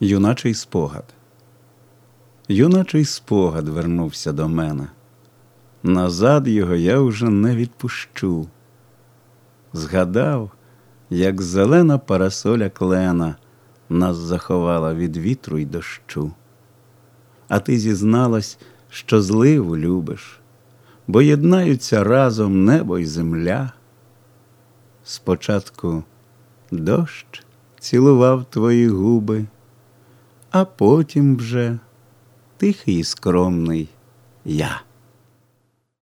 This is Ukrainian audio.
Юначий спогад. Юначий спогад вернувся до мене. Назад його я вже не відпущу. Згадав, як зелена парасоля клена нас заховала від вітру й дощу. А ти зізналась, що зливу любиш, бо єднаються разом небо й земля. Спочатку дощ цілував твої губи, а потім вже тихий і скромний я.